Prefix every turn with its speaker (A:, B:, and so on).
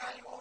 A: algo.